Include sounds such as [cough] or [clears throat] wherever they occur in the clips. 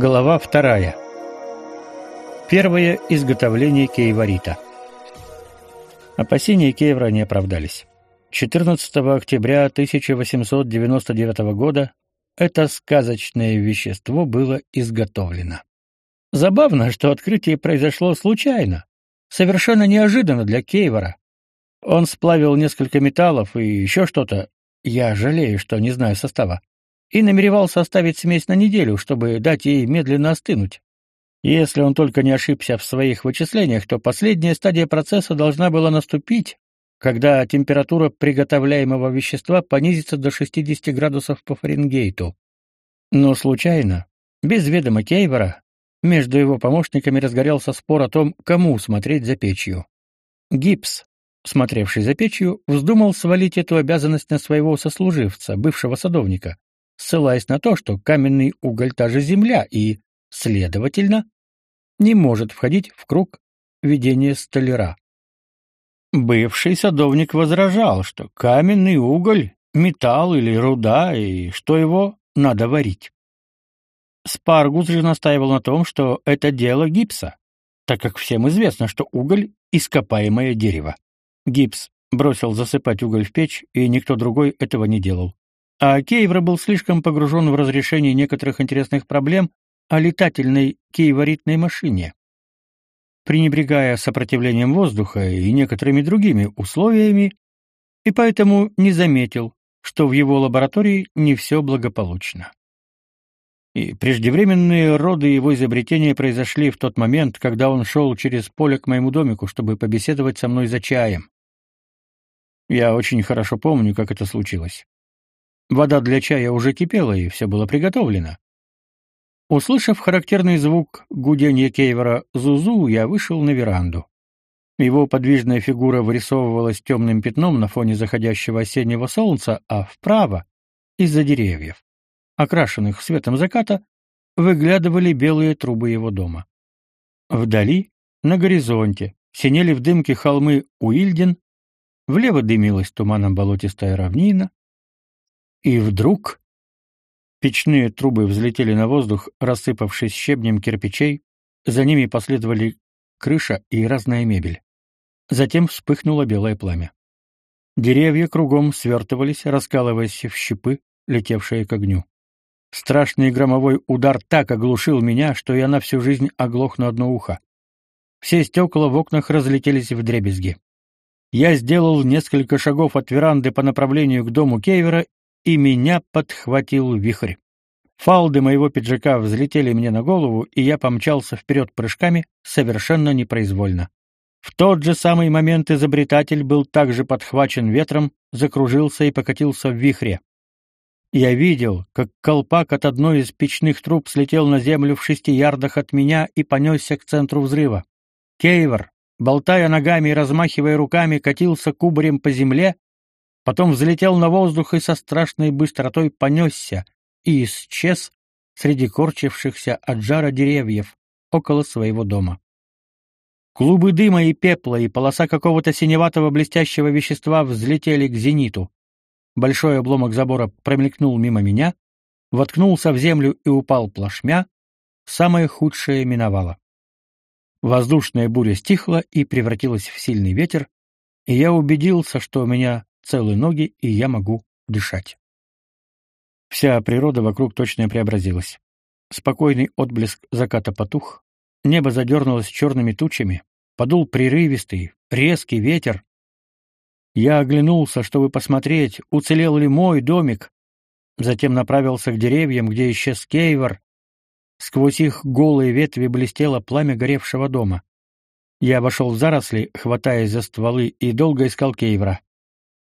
Глава вторая. Первое изготовление кейварита. Опасения Кейвра не оправдались. 14 октября 1899 года это сказочное вещество было изготовлено. Забавно, что открытие произошло случайно, совершенно неожиданно для Кейвора. Он сплавил несколько металлов и еще что-то, я жалею, что не знаю состава, и намеревался оставить смесь на неделю, чтобы дать ей медленно остынуть. Если он только не ошибся в своих вычислениях, то последняя стадия процесса должна была наступить, когда температура приготовляемого вещества понизится до 60 градусов по Фаренгейту. Но случайно, без ведома Кейвора, между его помощниками разгорелся спор о том, кому смотреть за печью. Гипс, смотревший за печью, вздумал свалить эту обязанность на своего сослуживца, бывшего садовника, ссылаясь на то, что каменный уголь та же земля и, следовательно, не может входить в круг ведения столяра. Бывший садовник возражал, что каменный уголь — металл или руда, и что его надо варить. Спаргус же настаивал на том, что это дело гипса, так как всем известно, что уголь — ископаемое дерево. Гипс бросил засыпать уголь в печь, и никто другой этого не делал. А Кейвра был слишком погружен в разрешение некоторых интересных проблем о летательной кейворитной машине пренебрегая сопротивлением воздуха и некоторыми другими условиями, и поэтому не заметил, что в его лаборатории не все благополучно. И преждевременные роды его изобретения произошли в тот момент, когда он шел через поле к моему домику, чтобы побеседовать со мной за чаем. Я очень хорошо помню, как это случилось. Вода для чая уже кипела, и все было приготовлено. Услышав характерный звук гудения Кейвера «Зузу», я вышел на веранду. Его подвижная фигура вырисовывалась темным пятном на фоне заходящего осеннего солнца, а вправо, из-за деревьев, окрашенных светом заката, выглядывали белые трубы его дома. Вдали, на горизонте, синели в дымке холмы Уильден, влево дымилась туманом болотистая равнина, и вдруг Печные трубы взлетели на воздух, рассыпавшись щебнем кирпичей, за ними последовали крыша и разная мебель. Затем вспыхнуло белое пламя. Деревья кругом свертывались, раскалываясь в щепы, летевшие к огню. Страшный громовой удар так оглушил меня, что я на всю жизнь оглох на одно ухо. Все стекла в окнах разлетелись в дребезги. Я сделал несколько шагов от веранды по направлению к дому Кейвера и меня подхватил вихрь. Фалды моего пиджака взлетели мне на голову, и я помчался вперед прыжками, совершенно непроизвольно. В тот же самый момент изобретатель был также подхвачен ветром, закружился и покатился в вихре. Я видел, как колпак от одной из печных труб слетел на землю в шести ярдах от меня и понесся к центру взрыва. Кейвор, болтая ногами и размахивая руками, катился кубарем по земле, потом взлетел на воздух и со страшной быстротой понесся и исчез среди корчившихся от жара деревьев около своего дома. Клубы дыма и пепла и полоса какого-то синеватого блестящего вещества взлетели к зениту. Большой обломок забора промелькнул мимо меня, воткнулся в землю и упал плашмя, самое худшее миновало. Воздушная буря стихла и превратилась в сильный ветер, и я убедился, что у меня целые ноги, и я могу дышать. Вся природа вокруг точно преобразилась. Спокойный отблеск заката потух, небо задернулось черными тучами, подул прерывистый, резкий ветер. Я оглянулся, чтобы посмотреть, уцелел ли мой домик, затем направился к деревьям, где исчез Кейвор. Сквозь их голые ветви блестело пламя горевшего дома. Я обошел заросли, хватаясь за стволы, и долго искал Кейвора.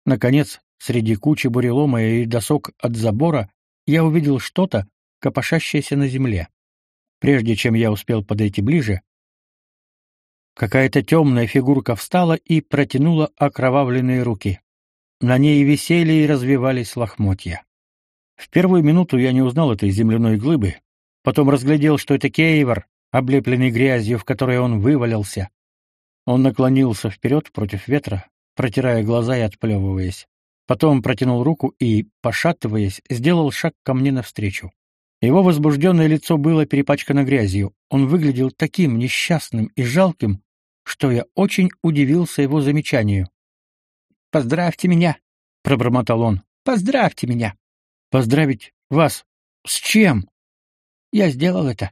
Наконец, среди кучи бурелома и досок от забора, я увидел что-то, копошащееся на земле. Прежде чем я успел подойти ближе, какая-то темная фигурка встала и протянула окровавленные руки. На ней висели и развивались лохмотья. В первую минуту я не узнал этой земляной глыбы, потом разглядел, что это кейвор, облепленный грязью, в которой он вывалился. Он наклонился вперед против ветра, протирая глаза и отплевываясь. Потом протянул руку и, пошатываясь, сделал шаг ко мне навстречу. Его возбужденное лицо было перепачкано грязью. Он выглядел таким несчастным и жалким, что я очень удивился его замечанию. «Поздравьте меня!» — пробормотал он. «Поздравьте меня!» «Поздравить вас? С чем?» «Я сделал это».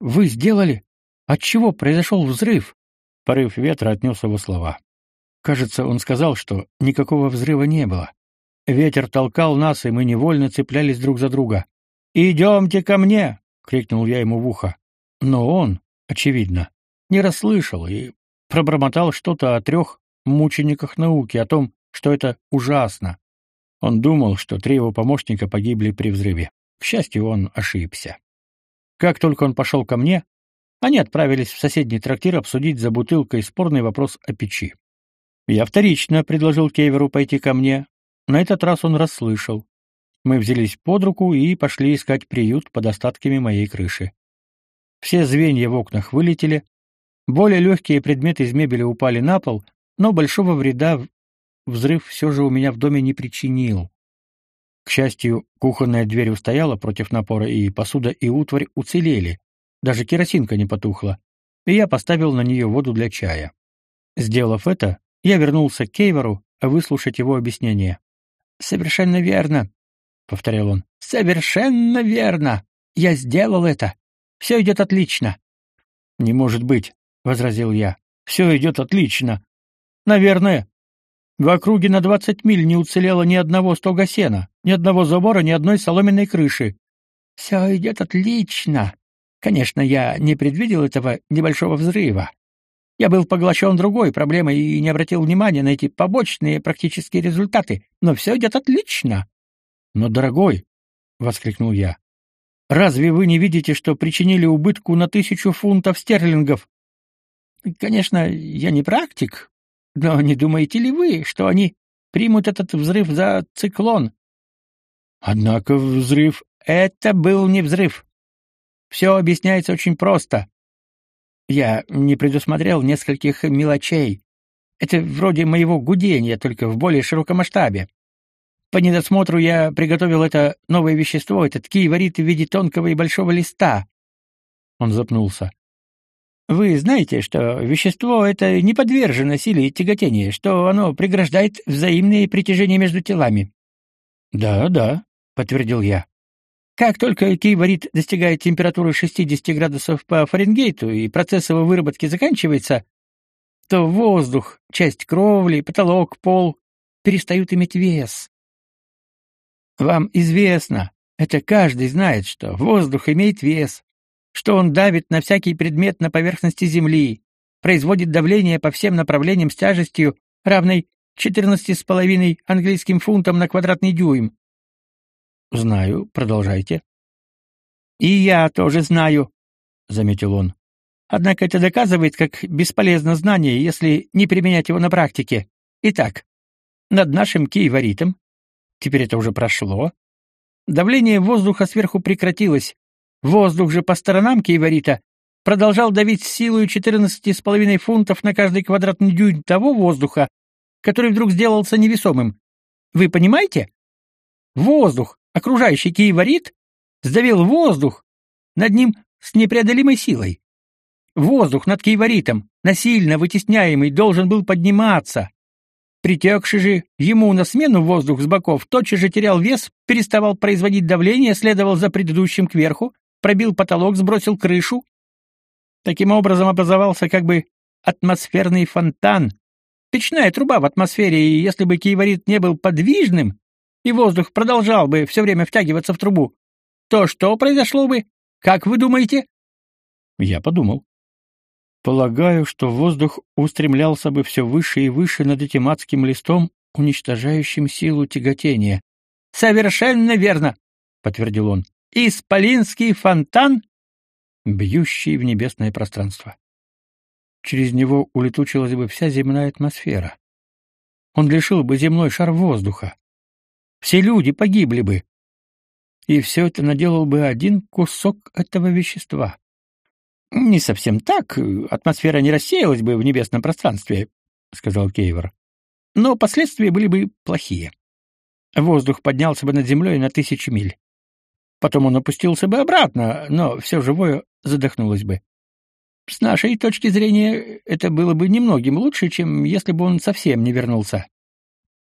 «Вы сделали? От чего произошел взрыв?» Порыв ветра отнес его слова. Кажется, он сказал, что никакого взрыва не было. Ветер толкал нас, и мы невольно цеплялись друг за друга. «Идемте ко мне!» — крикнул я ему в ухо. Но он, очевидно, не расслышал и пробормотал что-то о трех мучениках науки, о том, что это ужасно. Он думал, что три его помощника погибли при взрыве. К счастью, он ошибся. Как только он пошел ко мне, они отправились в соседний трактир обсудить за бутылкой спорный вопрос о печи. Я вторично предложил Кеверу пойти ко мне. На этот раз он расслышал. Мы взялись под руку и пошли искать приют под остатками моей крыши. Все звенья в окнах вылетели, более легкие предметы из мебели упали на пол, но большого вреда взрыв все же у меня в доме не причинил. К счастью, кухонная дверь устояла против напора, и посуда и утварь уцелели. Даже керосинка не потухла, и я поставил на нее воду для чая. Сделав это, я вернулся к Кейвору, выслушать его объяснение. «Совершенно верно», — повторял он. «Совершенно верно! Я сделал это! Все идет отлично!» «Не может быть!» — возразил я. «Все идет отлично! Наверное, в округе на двадцать миль не уцелело ни одного стога сена, ни одного забора, ни одной соломенной крыши». «Все идет отлично! Конечно, я не предвидел этого небольшого взрыва. Я был поглощен другой проблемой и не обратил внимания на эти побочные практические результаты, но все идет отлично. Но, дорогой, воскликнул я. Разве вы не видите, что причинили убытку на тысячу фунтов стерлингов? Конечно, я не практик, но не думаете ли вы, что они примут этот взрыв за циклон? Однако взрыв это был не взрыв. Все объясняется очень просто. Я не предусмотрел нескольких мелочей. Это вроде моего гудения, только в более широком масштабе. По недосмотру я приготовил это новое вещество, этот киеварит в виде тонкого и большого листа. Он запнулся. Вы знаете, что вещество это не подвержено силе тяготения, что оно преграждает взаимные притяжения между телами. Да, да, подтвердил я. Как только киеварит достигает температуры 60 градусов по Фаренгейту и процесс его выработки заканчивается, то воздух, часть кровли, потолок, пол перестают иметь вес. Вам известно, это каждый знает, что воздух имеет вес, что он давит на всякий предмет на поверхности Земли, производит давление по всем направлениям с тяжестью, равной 14,5 английским фунтам на квадратный дюйм, Знаю, продолжайте. И я тоже знаю, заметил он. Однако это доказывает, как бесполезно знание, если не применять его на практике. Итак, над нашим киеваритом, теперь это уже прошло, давление воздуха сверху прекратилось. Воздух же по сторонам киеварита продолжал давить силой 14,5 фунтов на каждый квадратный дюйм того воздуха, который вдруг сделался невесомым. Вы понимаете? Воздух, окружающий киеварит, сдавил воздух над ним с непреодолимой силой. Воздух над киеваритом, насильно вытесняемый, должен был подниматься. Притекший же ему на смену воздух с боков тотчас же терял вес, переставал производить давление, следовал за предыдущим кверху, пробил потолок, сбросил крышу. Таким образом образовался как бы атмосферный фонтан, печная труба в атмосфере, и если бы киеварит не был подвижным, и воздух продолжал бы все время втягиваться в трубу, то что произошло бы? Как вы думаете? Я подумал. Полагаю, что воздух устремлялся бы все выше и выше над этим адским листом, уничтожающим силу тяготения. Совершенно верно, подтвердил он. Исполинский фонтан, бьющий в небесное пространство. Через него улетучилась бы вся земная атмосфера. Он лишил бы земной шар воздуха. Все люди погибли бы. И все это наделал бы один кусок этого вещества. Не совсем так, атмосфера не рассеялась бы в небесном пространстве, сказал Кейвор. Но последствия были бы плохие. Воздух поднялся бы над землей на тысячи миль. Потом он опустился бы обратно, но все живое задохнулось бы. С нашей точки зрения, это было бы немногим лучше, чем если бы он совсем не вернулся.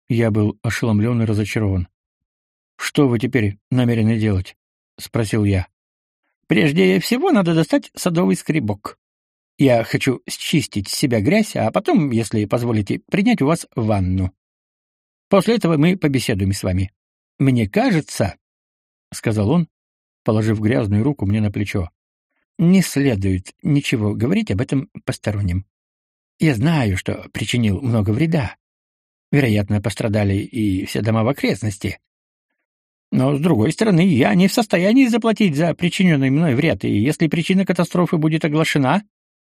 Я был ошеломлен и разочарован. «Что вы теперь намерены делать?» — спросил я. «Прежде всего надо достать садовый скребок. Я хочу счистить с себя грязь, а потом, если позволите, принять у вас ванну. После этого мы побеседуем с вами. Мне кажется, — сказал он, положив грязную руку мне на плечо, — не следует ничего говорить об этом посторонним. Я знаю, что причинил много вреда. Вероятно, пострадали и все дома в окрестности. Но, с другой стороны, я не в состоянии заплатить за причиненный мной вред, и если причина катастрофы будет оглашена,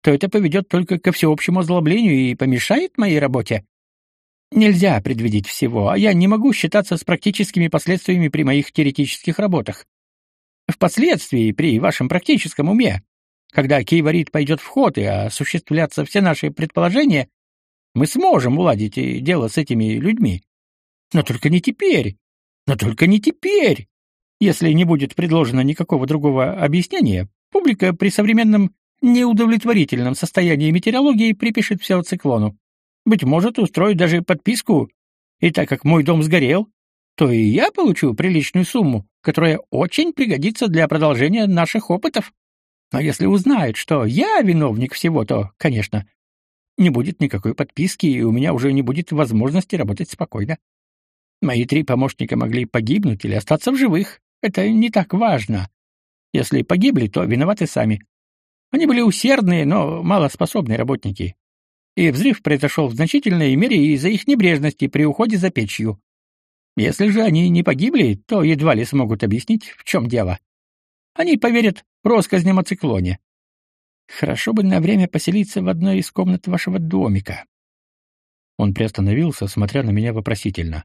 то это поведет только ко всеобщему озлоблению и помешает моей работе. Нельзя предвидеть всего, а я не могу считаться с практическими последствиями при моих теоретических работах. Впоследствии, при вашем практическом уме, когда кейворит пойдет в ход и осуществлятся все наши предположения, мы сможем уладить дело с этими людьми. Но только не теперь. Но только не теперь. Если не будет предложено никакого другого объяснения, публика при современном неудовлетворительном состоянии метеорологии припишет все циклону. Быть может, устроить даже подписку. И так как мой дом сгорел, то и я получу приличную сумму, которая очень пригодится для продолжения наших опытов. Но если узнают, что я виновник всего, то, конечно, не будет никакой подписки, и у меня уже не будет возможности работать спокойно. Мои три помощника могли погибнуть или остаться в живых. Это не так важно. Если погибли, то виноваты сами. Они были усердные, но малоспособные работники и взрыв произошел в значительной мере из-за их небрежности при уходе за печью. Если же они не погибли, то едва ли смогут объяснить, в чем дело. Они поверят россказням о циклоне. Хорошо бы на время поселиться в одной из комнат вашего домика. Он приостановился, смотря на меня вопросительно.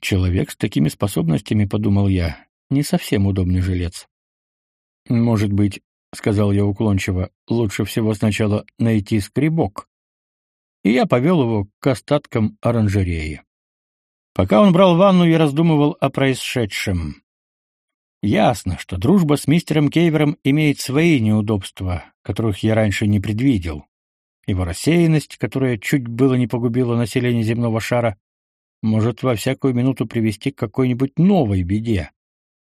Человек с такими способностями, подумал я, не совсем удобный жилец. Может быть, — сказал я уклончиво, — лучше всего сначала найти скребок. И я повел его к остаткам оранжереи. Пока он брал ванну, я раздумывал о происшедшем. Ясно, что дружба с мистером Кейвером имеет свои неудобства, которых я раньше не предвидел. Его рассеянность, которая чуть было не погубила население земного шара, может во всякую минуту привести к какой-нибудь новой беде.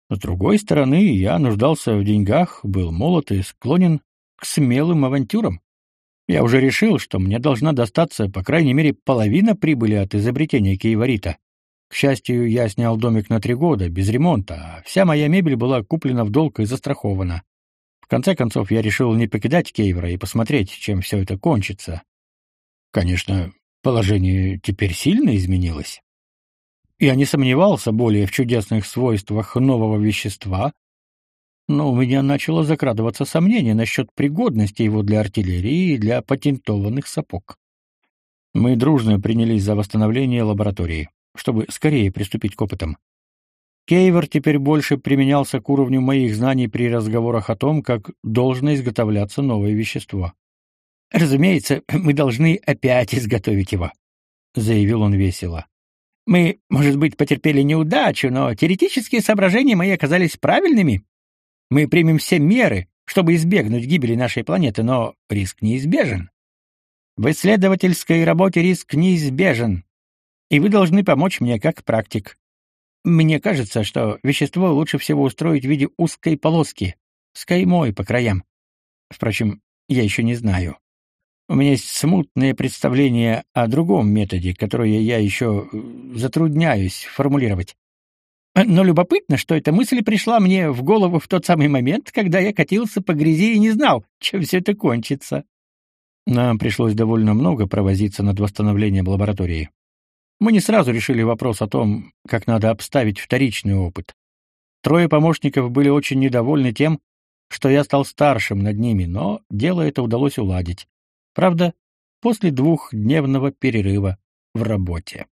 С другой стороны, я нуждался в деньгах, был молод и склонен к смелым авантюрам. Я уже решил, что мне должна достаться, по крайней мере, половина прибыли от изобретения Киеварита. К счастью, я снял домик на три года, без ремонта, а вся моя мебель была куплена в долг и застрахована. В конце концов, я решил не покидать Кейвера и посмотреть, чем все это кончится. Конечно, положение теперь сильно изменилось. Я не сомневался более в чудесных свойствах нового вещества, но у меня начало закрадываться сомнение насчет пригодности его для артиллерии и для патентованных сапог. Мы дружно принялись за восстановление лаборатории, чтобы скорее приступить к опытам. Кейвер теперь больше применялся к уровню моих знаний при разговорах о том, как должно изготовляться новое вещество. «Разумеется, [clears throat] мы должны опять изготовить его», — заявил он весело. Мы, может быть, потерпели неудачу, но теоретические соображения мои оказались правильными. Мы примем все меры, чтобы избегнуть гибели нашей планеты, но риск неизбежен. В исследовательской работе риск неизбежен, и вы должны помочь мне как практик. Мне кажется, что вещество лучше всего устроить в виде узкой полоски с каймой по краям. Впрочем, я еще не знаю. У меня есть смутное представление о другом методе, которое я еще э, затрудняюсь формулировать. Но любопытно, что эта мысль пришла мне в голову в тот самый момент, когда я катился по грязи и не знал, чем все это кончится. Нам пришлось довольно много провозиться над восстановлением лаборатории. Мы не сразу решили вопрос о том, как надо обставить вторичный опыт. Трое помощников были очень недовольны тем, что я стал старшим над ними, но дело это удалось уладить. Правда, после двухдневного перерыва в работе.